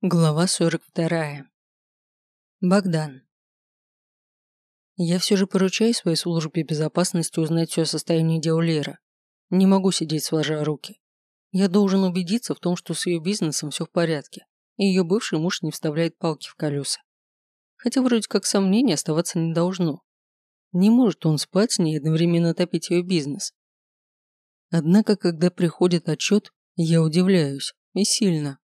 Глава 42. Богдан. Я все же поручаю своей службе безопасности узнать все о состоянии дел Леры. Не могу сидеть сложа руки. Я должен убедиться в том, что с ее бизнесом все в порядке, и ее бывший муж не вставляет палки в колеса. Хотя вроде как сомнений оставаться не должно. Не может он спать с ней и одновременно топить ее бизнес. Однако, когда приходит отчет, я удивляюсь, и сильно.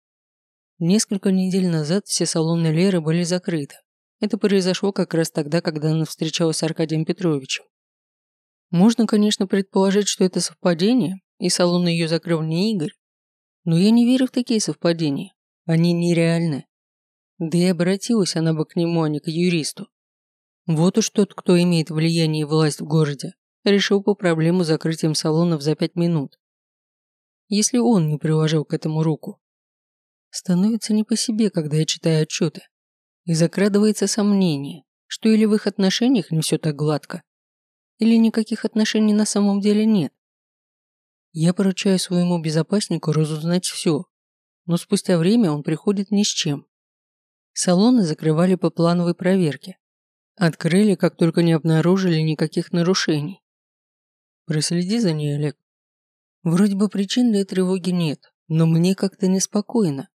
Несколько недель назад все салоны Леры были закрыты. Это произошло как раз тогда, когда она встречалась с Аркадием Петровичем. Можно, конечно, предположить, что это совпадение, и салон ее закрыл не Игорь. Но я не верю в такие совпадения. Они нереальны. Да и обратилась она бы к нему, а не к юристу. Вот уж тот, кто имеет влияние и власть в городе, решил по проблему закрытием салонов за пять минут. Если он не приложил к этому руку. Становится не по себе, когда я читаю отчеты. И закрадывается сомнение, что или в их отношениях не все так гладко, или никаких отношений на самом деле нет. Я поручаю своему безопаснику разузнать все, но спустя время он приходит ни с чем. Салоны закрывали по плановой проверке. Открыли, как только не обнаружили никаких нарушений. Проследи за ней, Олег. Вроде бы причин для тревоги нет, но мне как-то неспокойно.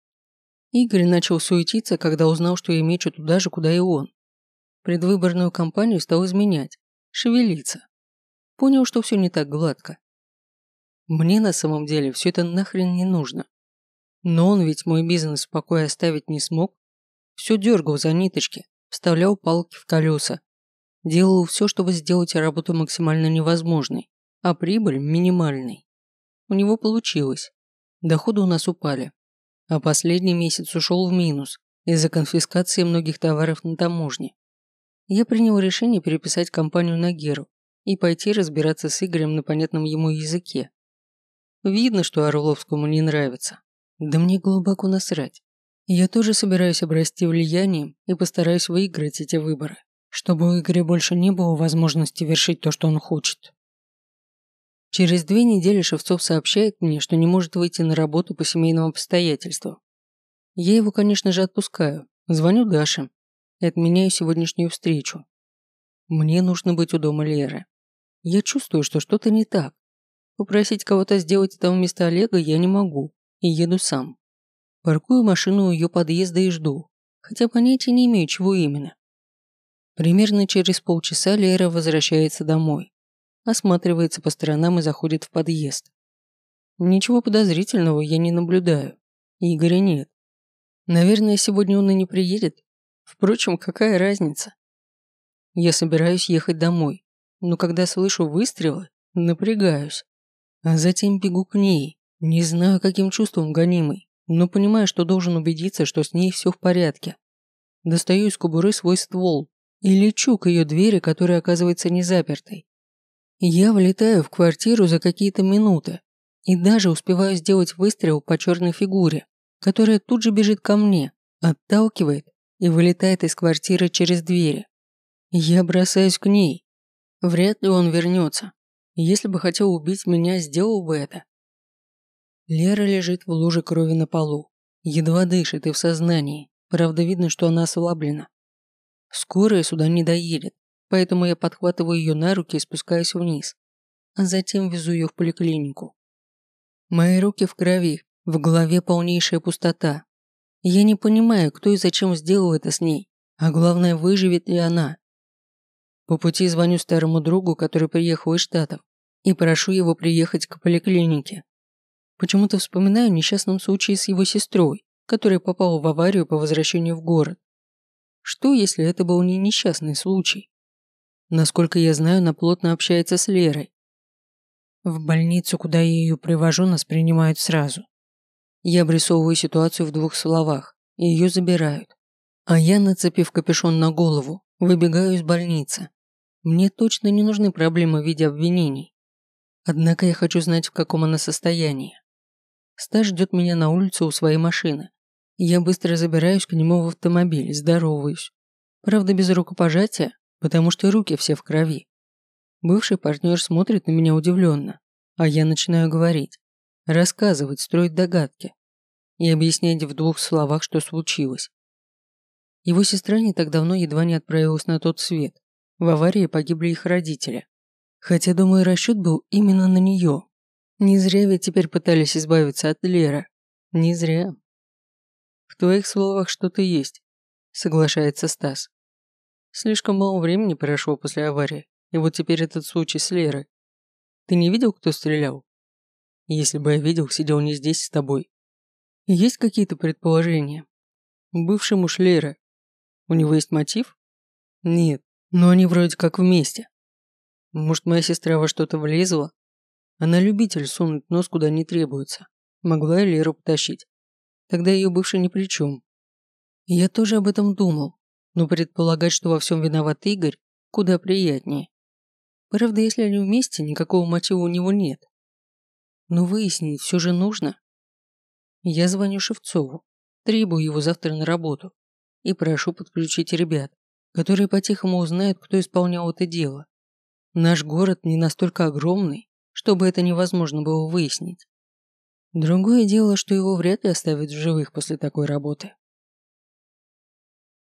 Игорь начал суетиться, когда узнал, что я мечу туда же, куда и он. Предвыборную кампанию стал изменять, шевелиться. Понял, что все не так гладко. Мне на самом деле все это нахрен не нужно. Но он ведь мой бизнес в покое оставить не смог. Все дергал за ниточки, вставлял палки в колеса. Делал все, чтобы сделать работу максимально невозможной, а прибыль минимальной. У него получилось. Доходы у нас упали а последний месяц ушел в минус из-за конфискации многих товаров на таможне. Я принял решение переписать компанию на Геру и пойти разбираться с Игорем на понятном ему языке. Видно, что Орловскому не нравится. Да мне глубоко насрать. Я тоже собираюсь обрасти влиянием и постараюсь выиграть эти выборы, чтобы у Игоря больше не было возможности вершить то, что он хочет. Через две недели Шевцов сообщает мне, что не может выйти на работу по семейным обстоятельствам. Я его, конечно же, отпускаю. Звоню Даше и отменяю сегодняшнюю встречу. Мне нужно быть у дома Леры. Я чувствую, что что-то не так. Попросить кого-то сделать это вместо Олега я не могу и еду сам. Паркую машину у ее подъезда и жду, хотя понятия не имею, чего именно. Примерно через полчаса Лера возвращается домой осматривается по сторонам и заходит в подъезд. Ничего подозрительного я не наблюдаю. Игоря нет. Наверное, сегодня он и не приедет. Впрочем, какая разница? Я собираюсь ехать домой, но когда слышу выстрелы, напрягаюсь. А затем бегу к ней, не знаю, каким чувством гонимый, но понимаю, что должен убедиться, что с ней все в порядке. Достаю из кобуры свой ствол и лечу к ее двери, которая оказывается не запертой. Я влетаю в квартиру за какие-то минуты и даже успеваю сделать выстрел по черной фигуре, которая тут же бежит ко мне, отталкивает и вылетает из квартиры через двери. Я бросаюсь к ней. Вряд ли он вернется. Если бы хотел убить меня, сделал бы это. Лера лежит в луже крови на полу. Едва дышит и в сознании. Правда, видно, что она ослаблена. Скорая сюда не доедет поэтому я подхватываю ее на руки и спускаюсь вниз, а затем везу ее в поликлинику. Мои руки в крови, в голове полнейшая пустота. Я не понимаю, кто и зачем сделал это с ней, а главное, выживет ли она. По пути звоню старому другу, который приехал из Штатов, и прошу его приехать к поликлинике. Почему-то вспоминаю о несчастном случае с его сестрой, которая попала в аварию по возвращению в город. Что, если это был не несчастный случай? Насколько я знаю, она плотно общается с Лерой. В больницу, куда я ее привожу, нас принимают сразу. Я обрисовываю ситуацию в двух словах, и ее забирают. А я, нацепив капюшон на голову, выбегаю из больницы. Мне точно не нужны проблемы в виде обвинений. Однако я хочу знать, в каком она состоянии. Стаж ждет меня на улице у своей машины. Я быстро забираюсь к нему в автомобиль, здороваюсь. Правда, без рукопожатия, потому что руки все в крови. Бывший партнер смотрит на меня удивленно, а я начинаю говорить, рассказывать, строить догадки. и объяснять в двух словах, что случилось. Его сестра не так давно едва не отправилась на тот свет. В аварии погибли их родители. Хотя, думаю, расчет был именно на нее. Не зря ведь теперь пытались избавиться от Леры. Не зря. В твоих словах что-то есть, соглашается Стас. Слишком мало времени прошло после аварии, и вот теперь этот случай с Лерой. Ты не видел, кто стрелял? Если бы я видел, сидел не здесь с тобой. Есть какие-то предположения? Бывший муж Леры. У него есть мотив? Нет, но они вроде как вместе. Может, моя сестра во что-то влезла? Она любитель сунуть нос куда не требуется. Могла и Леру потащить. Тогда ее бывший ни при чем. Я тоже об этом думал, но предполагать, что во всем виноват Игорь, куда приятнее. Правда, если они вместе, никакого мотива у него нет. Но выяснить все же нужно. Я звоню Шевцову, требую его завтра на работу и прошу подключить ребят, которые по-тихому узнают, кто исполнял это дело. Наш город не настолько огромный, чтобы это невозможно было выяснить. Другое дело, что его вряд ли оставят в живых после такой работы.